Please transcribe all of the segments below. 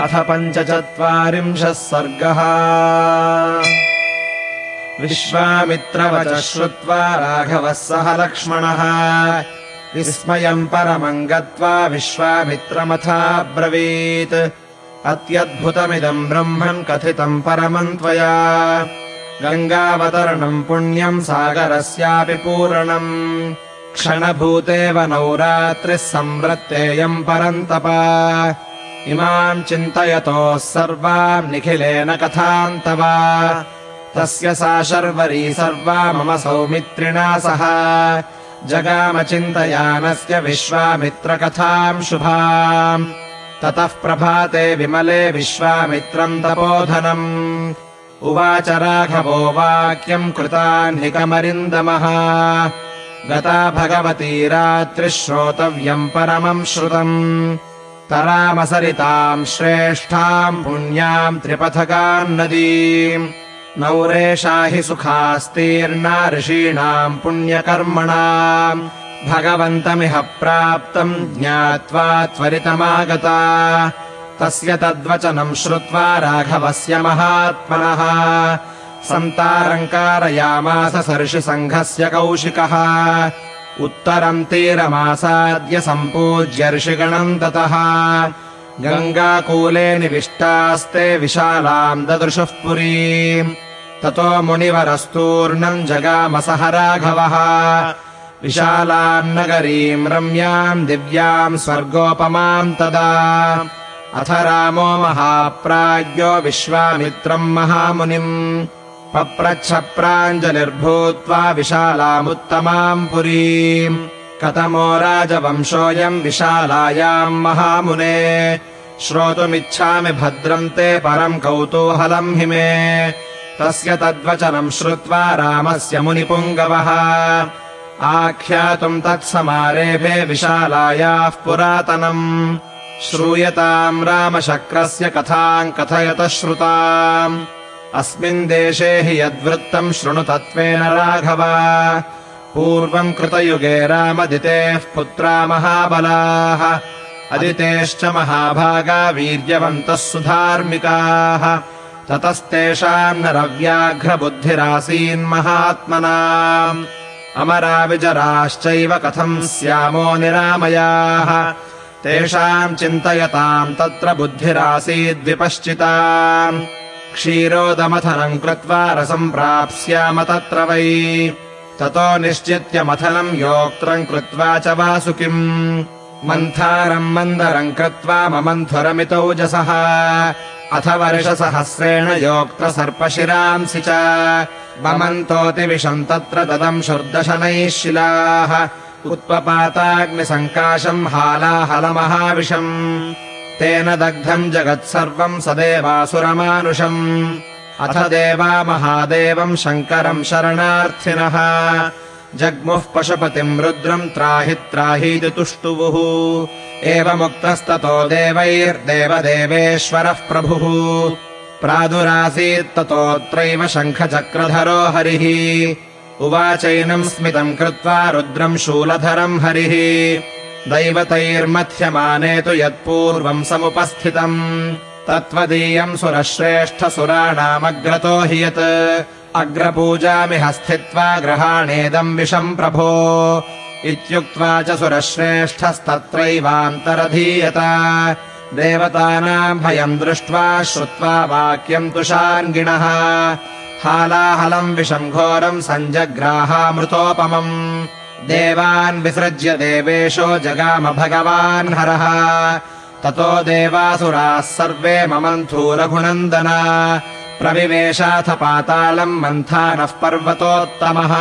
अथ पञ्चचत्वारिंशः सर्गः। विश्वामित्रवच श्रुत्वा राघवः सह लक्ष्मणः। विस्मयम् परमम् गत्वा विश्वामित्रमथाब्रवीत्। अत्यद्भुतमिदम् ब्रह्मन् कथितम् परमम् त्वया। गङ्गावतरणम् पुण्यम् सागरस्यापि पूरणम्। क्षणभूतेव नौरात्रिः संवृत्तेयम् परन्तप इमाम् चिन्तयतोः सर्वाम् निखिलेन कथान्तव तस्य सा शर्वरी सर्वा मम सौमित्रिणा सह। जगामचिन्तयानस्य विश्वामित्रकथाम् शुभाम्। ततः प्रभाते विमले विश्वामित्रम् तपोधनम्। उवाच राघवो वाक्यम् कृतान्निकमरिन्दमः। गता भगवती रात्रिः श्रोतव्यम् परमम् श्रुतम् तरामसरिताम् श्रेष्ठाम् पुण्याम् त्रिपथकाम् नदीम् नौरेषा हि सुखास्तीर्णा ऋषीणाम् पुण्यकर्मणाम्। भगवन्तमिह प्राप्तम् ज्ञात्वा त्वरितमागता। तस्य तद्वचनम् श्रुत्वा राघवस्य महात्मनः। सन्तारम् कारयामास सर्षिसङ्घस्य कौशिकः उत्तरम् तीरमासाद्य सम्पूज्य ऋषिगणम् ततः। गङ्गाकूले निविष्टास्ते विशालाम् ददृशुः पुरीम्। ततो मुनिवरस्तूर्णम् जगामसह राघवः। विशालाम् नगरीम् रम्याम् दिव्याम् स्वर्गोपमाम् तदा। अथ रामो महाप्राज्ञो विश्वामित्रम् महामुनिम् पप्रच्छप्राञ्जलिर्भूत्वा विशालामुत्तमाम् पुरीम्। कथमो राजवंशोऽयम् विशालायाम् महामुने। श्रोतुमिच्छामि भद्रम् ते परम् कौतूहलम् हि मे तस्य तद्वचनम् श्रुत्वा रामस्य मुनिपुङ्गवः। आख्यातुम् तत्समारेभे विशालायाः पुरातनम्। श्रूयताम् रामशक्रस्य कथाम् कथयतः श्रुताम् अस्मिन् देशे हि यद्वृत्तम् शृणु तत्त्वेन राघव। पूर्वम् कृतयुगे रामदितेः पुत्रा महाबलाः। अदितेश्च महाभागा वीर्यवन्तः सुधार्मिकाः। ततस्तेषाम् नरव्याघ्रबुद्धिरासीन्महात्मना अमरा विजराश्चैव कथम् स्यामो निरामयाः। तेषाम् चिन्तयताम् तत्र बुद्धिरासीद्विपश्चिता क्षीरोदमथनम् कृत्वा रसम् प्राप्स्याम तत्र वै। ततो निश्चित्य मथनम् योक्त्रम् कृत्वा च वासुकिम् मन्थारम् मन्दरम् कृत्वा ममन्थुरमितौजसः अथ वर्षसहस्रेण योक्त्रसर्पशिरांसि च। ममन्तोतिविषम् तत्र ददम् शुर्दशनैः शिलाः। उत्पपाताग्निसङ्काशम् हालाहलमहाविषम् तेन दग्धम् जगत्सर्वम् सदेवासुरमानुषम्। अथ देवा महादेवम् शङ्करम् शरणार्थिनः। जग्मुः पशुपतिम् रुद्रम् त्राहि त्राहीति तुष्टुवुः। एवमुक्तस्ततो देवैर्देवदेवेश्वरः प्रभुः। प्रादुरासीत्ततोऽत्रैव शङ्खचक्रधरो हरिः। उवाचैनम् स्मितम् कृत्वा रुद्रम् शूलधरम् हरिः दैवतैर्मथ्यमाने तु यत्पूर्वम् समुपस्थितम्। तत्त्वदीयम् सुरश्रेष्ठसुराणामग्रतो हि यत्। अग्रपूजामि हस्थित्वा ग्रहाणेदम् विषम् प्रभो। इत्युक्त्वा च सुरश्रेष्ठस्तत्रैवान्तरधीयत। देवतानाम् भयम् दृष्ट्वा श्रुत्वा वाक्यम् तुषार्गिणः हालाहलम् विषम् घोरम् सञ्जग्राहामृतोपमम् देवान् विसृज्य देवेशो जगाम भगवान् हरः। ततो देवासुराः सर्वे ममन्थूरघुनन्दना प्रविवेशाथ पातालम् मन्थानः पर्वतोत्तमः।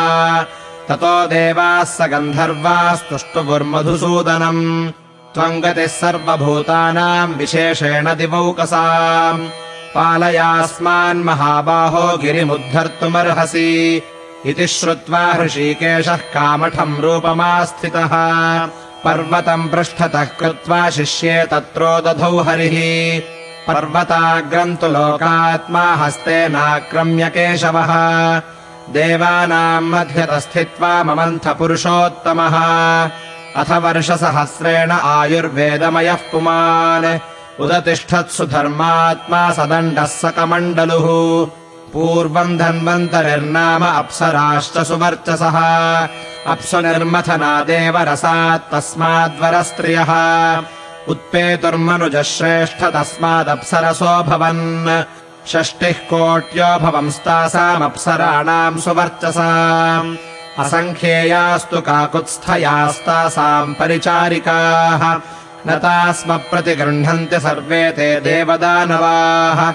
ततो देवाः स गन्धर्वास्तुष्टुपुर्मधुसूदनम् त्वम् गतिः सर्वभूतानाम् विशेषेण दिवौकसाम्। पालयास्मान्महाबाहो गिरिमुद्धर्तुमर्हसि इति श्रुत्वा हृषीकेशः कामठम् रूपमास्थितः। पर्वतम् पृष्ठतः कृत्वा शिष्ये तत्रो दधौ हरिः। पर्वताग्रम् तु लोकात्मा हस्तेनाक्रम्य केशवः। देवानाम् मध्यतस्थित्वा ममन्थपुरुषोत्तमः। अथ वर्षसहस्रेण आयुर्वेदमयः पुमान्। उदतिष्ठत्सु धर्मात्मा सदण्डः सकमण्डलुः पूर्वम् धन्वन्तरिर्नाम अप्सराश्च सुवर्चसः अप्सु निर्मथनादेव रसात् तस्माद्वरस्त्रियः। उत्पेतुर्मनुजः श्रेष्ठ तस्मादप्सरसो भवन् षष्टिः कोट्यो भवंस्तासामप्सराणाम् सुवर्चसा। असङ्ख्येयास्तु काकुत्स्थयास्तासाम् परिचारिकाः। न तास्म प्रतिगृह्णन्ति सर्वे ते देवदानवाः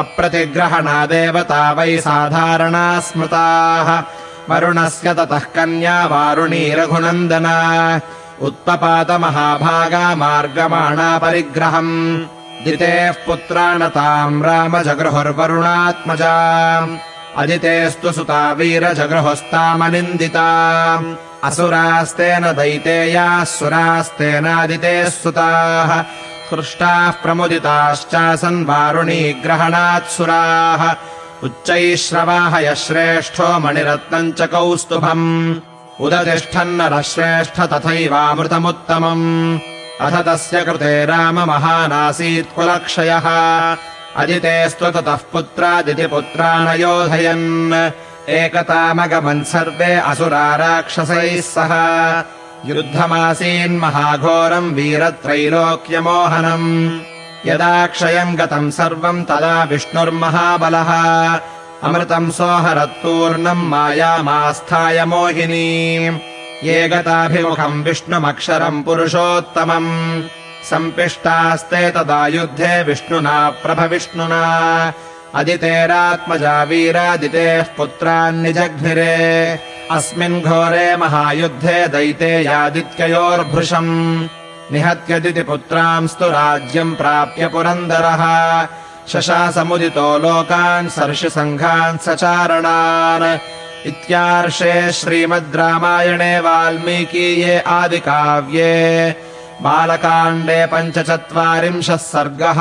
अप्रतिग्रहणादेव वै साधारणा स्मृताः। वरुणस्य ततः कन्या वारुणी रघुनन्दना उत्पपातमहाभागा मार्गमाणा परिग्रहम्। दितेः पुत्रा न ताम् राम जगृहुर्वरुणात्मजा अदितेस्तु सुता वीरजगृहुस्तामनिन्दिता असुरास्तेन दैतेयाः सुरास्तेनादितेः सुताः हृष्टाः प्रमुदिताश्चासन् वारुणीग्रहणात्सुराः उच्चैः श्रवाह यः श्रेष्ठो मणिरत्नम् च कौस्तुभम् उदतिष्ठन्नरः श्रेष्ठ तथैवामृतमुत्तमम् अथ तस्य कृते राम महानासीत् कुलक्षयः अदितेस्तु ततः पुत्रादितिपुत्रा न योधयन् एकतामगमन् सर्वे असुरा राक्षसैः सह युद्धमासीन्महाघोरम् वीरत्रैलोक्यमोहनम्। यदा क्षयम् गतम् सर्वम् तदा विष्णुर्महाबलः। अमृतम् सोहरत्तूर्णम् मायामास्थाय मोहिनी। ये गताभिमुखम् विष्णुमक्षरम् पुरुषोत्तमम्। सम्पिष्टास्ते तदा युद्धे विष्णुना प्रभविष्णुना। अदितेरात्मजा वीरादितेः पुत्रान्निजघ्निरे अस्मिन् घोरे महायुद्धे दैतेयादित्ययोर्भृशम् निहत्यदिति पुत्रांस्तु राज्यम् प्राप्य पुरन्दरः। शशासमुदितो लोकान् सर्षिसङ्घान् सचारणान्। इत्यार्षे श्रीमद् रामायणे वाल्मीकीये आदिकाव्ये। बालकाण्डे पञ्चचत्वारिंशः सर्गः